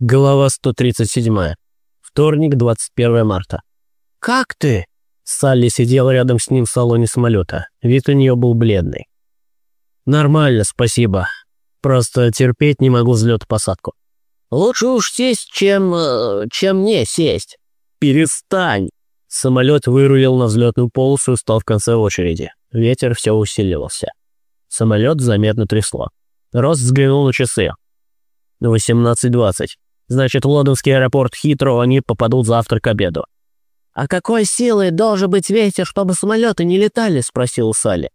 Глава 137. Вторник, 21 марта. «Как ты?» Салли сидела рядом с ним в салоне самолета. Вид у нее был бледный. «Нормально, спасибо. Просто терпеть не могу взлет-посадку». «Лучше уж сесть, чем... э, чем не сесть». «Перестань!» Самолет вырулил на взлетную полосу и стал в конце очереди. Ветер все усиливался. Самолет заметно трясло. Рост взглянул на часы. 18.20. Значит, в лондонский аэропорт Хитро они попадут завтра к обеду. «А какой силы должен быть ветер, чтобы самолеты не летали?» — спросил Салли.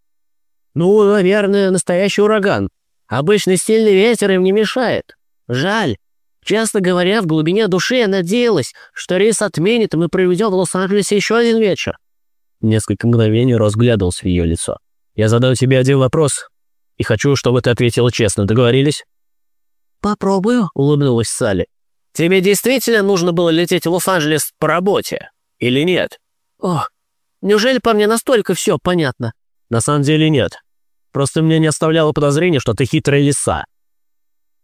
«Ну, наверное, настоящий ураган. Обычный сильный ветер им не мешает. Жаль. Честно говоря, в глубине души я надеялась, что рейс отменит, и мы проведем в Лос-Анджелесе еще один вечер». Несколько мгновений разглядывался в ее лицо. «Я задаю тебе один вопрос, и хочу, чтобы ты ответила честно. Договорились?» «Попробую», — улыбнулась Салли. «Тебе действительно нужно было лететь в Лос-Анджелес по работе? Или нет?» «О, неужели по мне настолько все понятно?» «На самом деле нет. Просто мне не оставляло подозрения, что ты хитрая лиса».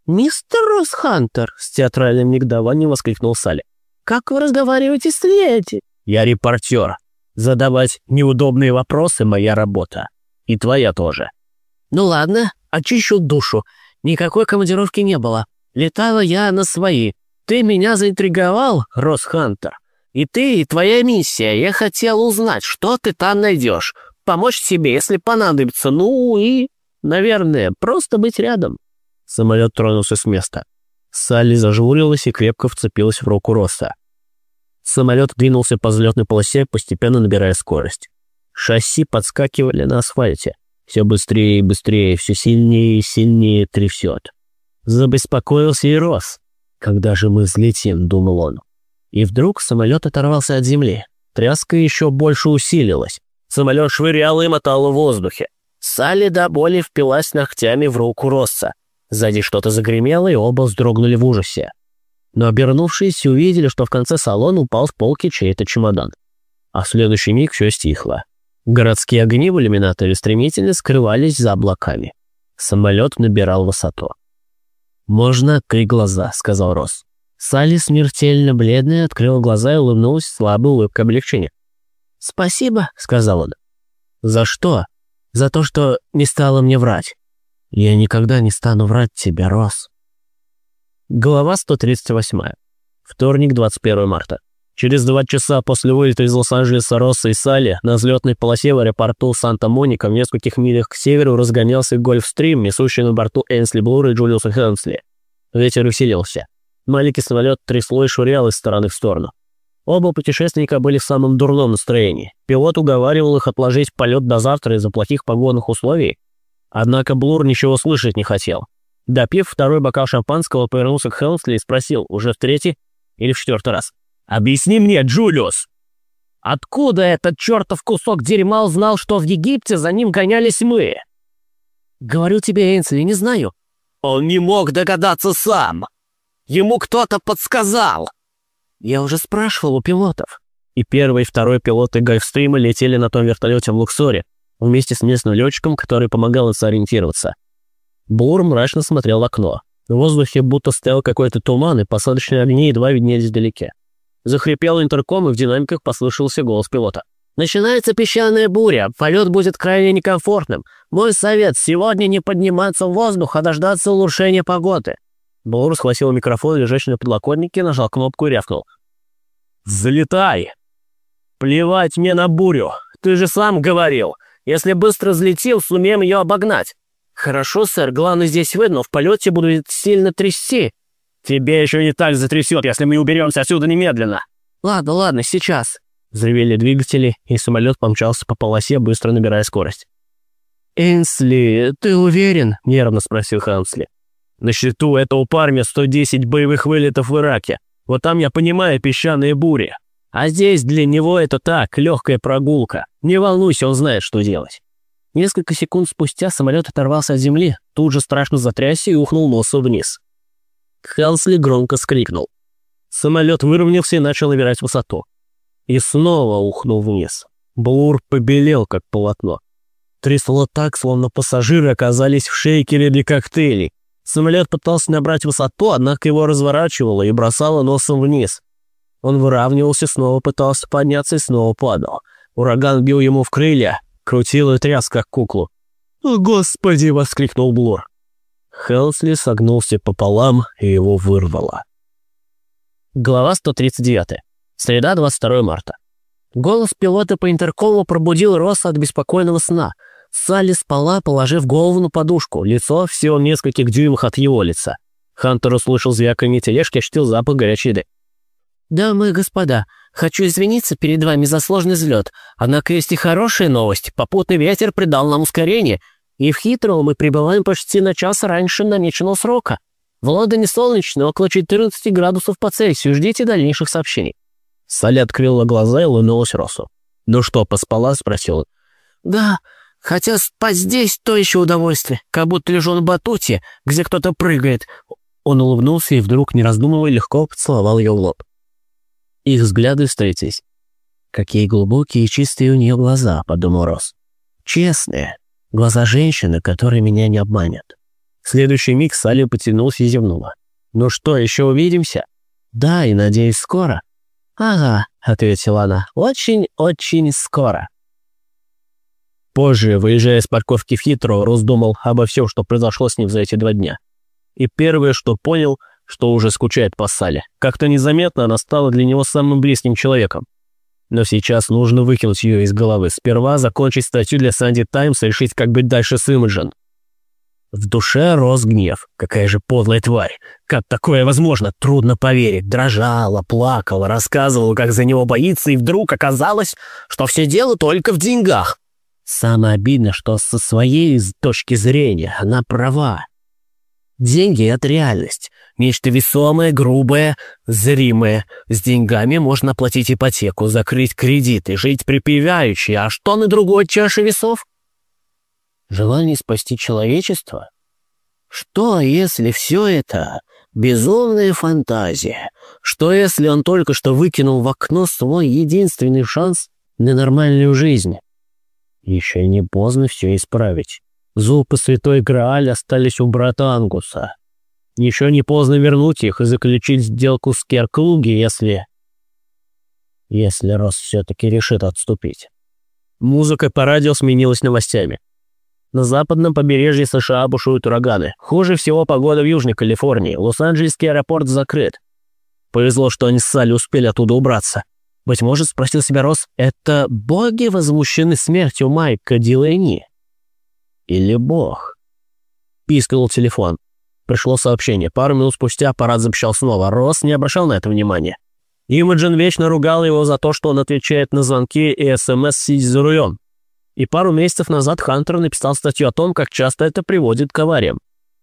«Мистер Росхантер!» — с театральным негодованием воскликнул Салли. «Как вы разговариваете с леди?» «Я репортер. Задавать неудобные вопросы — моя работа. И твоя тоже». «Ну ладно, очищу душу. Никакой командировки не было. Летала я на свои. Ты меня заинтриговал, Росхантер. И ты, и твоя миссия. Я хотел узнать, что ты там найдешь. Помочь тебе, если понадобится. Ну и, наверное, просто быть рядом». Самолет тронулся с места. Салли зажмурилась и крепко вцепилась в руку Росса. Самолет двинулся по взлетной полосе, постепенно набирая скорость. Шасси подскакивали на асфальте. Все быстрее и быстрее, все сильнее и сильнее трясет. Забеспокоился и Рос. «Когда же мы взлетим?» — думал он. И вдруг самолет оторвался от земли. Тряска еще больше усилилась. Самолет швырял и мотал в воздухе. Салли до боли впилась ногтями в руку Росса. Сзади что-то загремело, и оба вздрогнули в ужасе. Но обернувшись, увидели, что в конце салона упал с полки чей-то чемодан. А в следующий миг все стихло. Городские огни в иллюминаторе стремительно скрывались за облаками. Самолет набирал высоту. «Можно открыть глаза», — сказал Росс. Салли, смертельно бледная, открыла глаза и улыбнулась слабой улыбкой облегчения. «Спасибо», — сказал он. «За что?» «За то, что не стала мне врать». «Я никогда не стану врать тебе, Росс». Глава 138. Вторник, 21 марта. Через два часа после вылета из Лос-Анджелеса Росса и Салли на взлетной полосе в аэропорту Санта-Моника в нескольких милях к северу разгонялся Гольфстрим, несущий на борту Энсли Блура и Джулиуса Хэнсли. Ветер усилился. Маленький самолет трясло и швырял из стороны в сторону. Оба путешественника были в самом дурном настроении. Пилот уговаривал их отложить полет до завтра из-за плохих погодных условий. Однако Блур ничего слышать не хотел. Допив второй бокал шампанского, повернулся к Хелмсли и спросил, уже в третий или в четвертый раз. «Объясни мне, Джулиус!» «Откуда этот чертов кусок дерьма узнал, что в Египте за ним гонялись мы?» «Говорю тебе, Энсли, не знаю». «Он не мог догадаться сам. Ему кто-то подсказал». «Я уже спрашивал у пилотов». И первый и второй пилоты Гольфстрима летели на том вертолете в Луксоре, вместе с местным летчиком, который помогал им сориентироваться. Бур мрачно смотрел в окно. В воздухе будто стоял какой-то туман, и посадочные огни едва виднелись вдалеке. Захрипел интерком, и в динамиках послышался голос пилота. «Начинается песчаная буря. Полет будет крайне некомфортным. Мой совет — сегодня не подниматься в воздух, а дождаться улучшения погоды». Блур схватил микрофон, лежащий на подлокотнике, нажал кнопку и рявкнул. «Залетай! Плевать мне на бурю! Ты же сам говорил, если быстро взлетел, сумеем ее обогнать!» «Хорошо, сэр, главное здесь вы, но в полете будет сильно трясти. «Тебе еще не так затрясет, если мы уберемся отсюда немедленно!» «Ладно, ладно, сейчас!» Взревели двигатели, и самолет помчался по полосе, быстро набирая скорость. «Энсли, ты уверен?» – нервно спросил Хансли. «На счету этого парня 110 боевых вылетов в Ираке. Вот там я понимаю песчаные бури. А здесь для него это так, легкая прогулка. Не волнуйся, он знает, что делать». Несколько секунд спустя самолет оторвался от земли, тут же страшно затрясся и ухнул носом вниз. Хелсли громко скрикнул. Самолет выровнялся и начал набирать высоту. И снова ухнул вниз. Блур побелел, как полотно. Трясло так, словно пассажиры оказались в шейкере для коктейлей. Самолет пытался набрать высоту, однако его разворачивало и бросало носом вниз. Он выравнивался, снова пытался подняться и снова падал. Ураган бил ему в крылья, крутил и тряс, как куклу. «О, Господи!» — воскликнул Блур. Хелсли согнулся пополам, и его вырвало. Глава 139. Среда, 22 марта. Голос пилота по интеркому пробудил Росса от беспокойного сна — Салли спала, положив голову на подушку, лицо всего в нескольких дюймах от его лица. Хантер услышал звяканье тележки, ощутил запах горячей еды. «Дамы и господа, хочу извиниться перед вами за сложный взлет, однако есть и хорошая новость. Попутный ветер придал нам ускорение, и в Хитроу мы прибываем почти на час раньше намеченного срока. В Лондоне солнечно, около 14 градусов по Цельсию. Ждите дальнейших сообщений». Салли открыла глаза и улыбнулась Росу. «Ну что, поспала?» — спросил «Да, Хотя спать здесь то еще удовольствие, как будто лежу на батуте, где кто-то прыгает». Он улыбнулся и вдруг, не раздумывая, легко поцеловал ее в лоб. Их взгляды встретились. «Какие глубокие и чистые у нее глаза», — подумал Рос. «Честные. Глаза женщины, которые меня не обманет». В следующий миг Салли потянулся и зевнула. «Ну что, еще увидимся?» «Да, и надеюсь, скоро». «Ага», — ответила она, — «очень-очень скоро». Позже, выезжая с парковки в Хитро, Рос думал обо всем, что произошло с ним за эти два дня. И первое, что понял, что уже скучает по Сале. Как-то незаметно она стала для него самым близким человеком. Но сейчас нужно выкинуть ее из головы. Сперва закончить статью для Санди Таймс и решить, как быть дальше с Имиджен. В душе рос гнев. Какая же подлая тварь. Как такое возможно? Трудно поверить. Дрожала, плакала, рассказывала, как за него боится, и вдруг оказалось, что все дело только в деньгах. Самое обидное, что со своей точки зрения она права. Деньги — это реальность. Нечто весомое, грубое, зримое. С деньгами можно оплатить ипотеку, закрыть кредиты, жить припеваючи. А что на другой чаше весов? Желание спасти человечество? Что, если все это безумная фантазия? Что, если он только что выкинул в окно свой единственный шанс на нормальную жизнь? Еще не поздно все исправить. Зуб и святой Грааль остались у брата Ангуса. Еще не поздно вернуть их и заключить сделку с Керклуги, если... Если Рос все-таки решит отступить. Музыка по радио сменилась новостями. На западном побережье США бушуют ураганы. Хуже всего погода в Южной Калифорнии. Лос-Анджелесский аэропорт закрыт. Повезло, что они с Салли успели оттуда убраться. Быть может, спросил себя Росс, это боги возмущены смертью Майка Дилейни? Или бог? Пискнул телефон. Пришло сообщение. Пару минут спустя аппарат запищал снова. Росс не обращал на это внимания. Имаджин вечно ругал его за то, что он отвечает на звонки и СМС, сидя за рулем. И пару месяцев назад Хантер написал статью о том, как часто это приводит к авариям.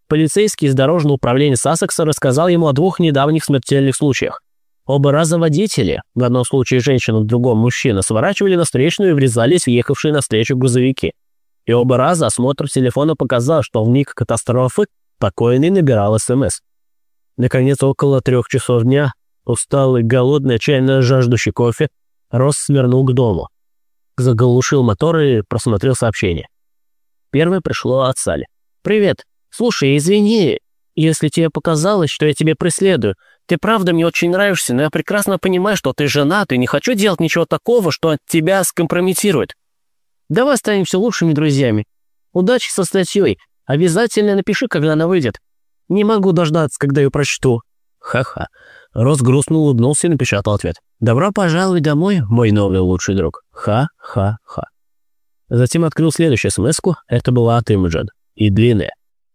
Полицейский из дорожного управления Сассекса рассказал ему о двух недавних смертельных случаях. Оба раза водители, в одном случае женщина, в другом мужчина, сворачивали на встречную и врезались в ехавшие навстречу грузовики. И оба раза осмотр телефона показал, что в миг катастрофы покойный набирал СМС. Наконец, около трех часов дня, усталый, голодный, отчаянно жаждущий кофе, Росс свернул к дому. Заглушил мотор и просмотрел сообщение. Первое пришло от Сали. «Привет. Слушай, извини, если тебе показалось, что я тебе преследую. Ты правда мне очень нравишься, но я прекрасно понимаю, что ты женат, и не хочу делать ничего такого, что тебя скомпрометирует. Давай останемся лучшими друзьями. Удачи со статьей. Обязательно напиши, когда она выйдет. Не могу дождаться, когда ее прочту. Ха-ха. Рос грустно улыбнулся и напечатал ответ. «Добро пожаловать домой, мой новый лучший друг. Ха-ха-ха». Затем открыл следующую смс -ку. Это была от Имиджен. И длинная.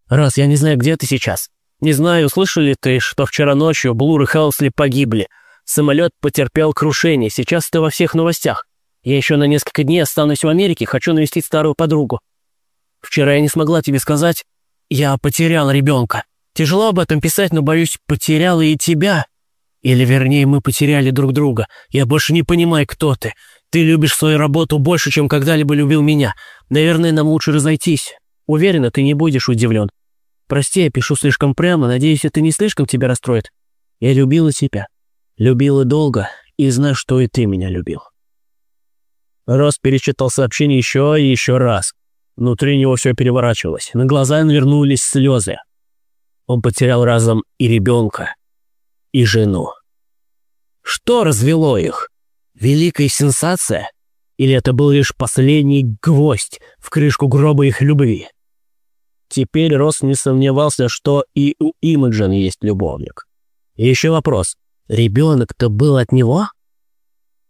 «Раз, я не знаю, где ты сейчас. Не знаю, слышал ли ты, что вчера ночью Блур и Хелсли погибли. Самолет потерпел крушение, сейчас ты во всех новостях. Я еще на несколько дней останусь в Америке, хочу навестить старую подругу. Вчера я не смогла тебе сказать, я потерял ребенка. Тяжело об этом писать, но, боюсь, потеряла и тебя. Или, вернее, мы потеряли друг друга. Я больше не понимаю, кто ты. Ты любишь свою работу больше, чем когда-либо любил меня. Наверное, нам лучше разойтись. Уверена, ты не будешь удивлен. Прости, я пишу слишком прямо, надеюсь, это не слишком тебя расстроит. Я любила тебя. Любила долго, и знаю, что и ты меня любил. Рос перечитал сообщение еще и еще раз. Внутри него все переворачивалось. На глаза навернулись слезы. Он потерял разом и ребенка, и жену. Что развело их? Великая сенсация? Или это был лишь последний гвоздь в крышку гроба их любви? Теперь Росс не сомневался, что и у Имаджин есть любовник. И еще вопрос. Ребенок-то был от него?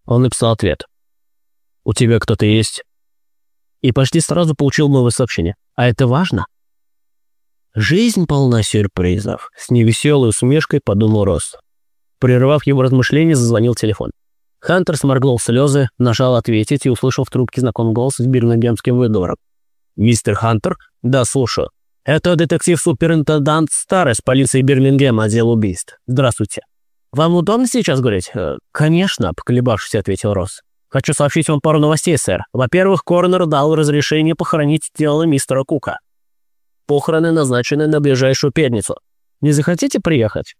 Он написал ответ. «У тебя кто-то есть?» И почти сразу получил новое сообщение. «А это важно?» «Жизнь полна сюрпризов», — с невеселой усмешкой подумал Росс. Прервав его размышления, зазвонил телефон. Хантер сморгнул слезы, нажал «ответить» и услышал в трубке знакомый голос с бирмингемским выдвором. «Мистер Хантер?» «Да, слушаю. Это детектив-суперинтендант Старый с полиции Бирмингема, отдел убийств. Здравствуйте». «Вам удобно сейчас говорить?» «Э, «Конечно», — поколебавшись, ответил Росс. «Хочу сообщить вам пару новостей, сэр. Во-первых, Корнер дал разрешение похоронить тело мистера Кука. Похороны назначены на ближайшую пятницу. Не захотите приехать?»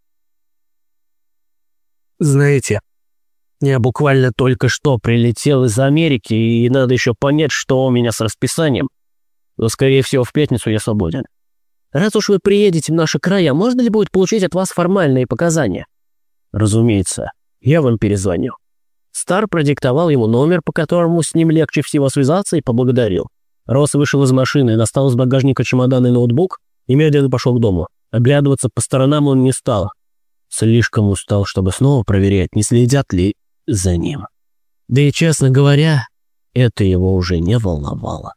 «Знаете, я буквально только что прилетел из Америки, и надо еще понять, что у меня с расписанием. Но, скорее всего, в пятницу я свободен. Раз уж вы приедете в наши края, можно ли будет получить от вас формальные показания? Разумеется. Я вам перезвоню. Стар продиктовал ему номер, по которому с ним легче всего связаться, и поблагодарил. Росс вышел из машины, достал из багажника чемодан и ноутбук и медленно пошел к дому. Оглядываться по сторонам он не стал. Слишком устал, чтобы снова проверять, не следят ли за ним. Да и, честно говоря, это его уже не волновало.